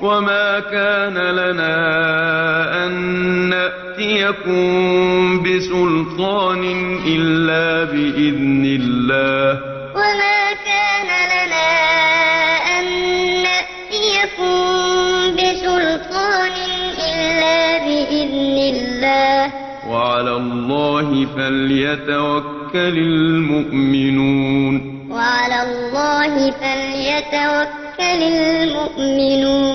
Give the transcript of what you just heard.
وما كان لنا أن نأتيكم بسلطان إلا بإذن الله. وما كان لنا أن نأتيكم بسلطان إلا بإذن الله. وعلى الله فليتوكل المؤمنون. وعلى الله فليتوكل المؤمنون.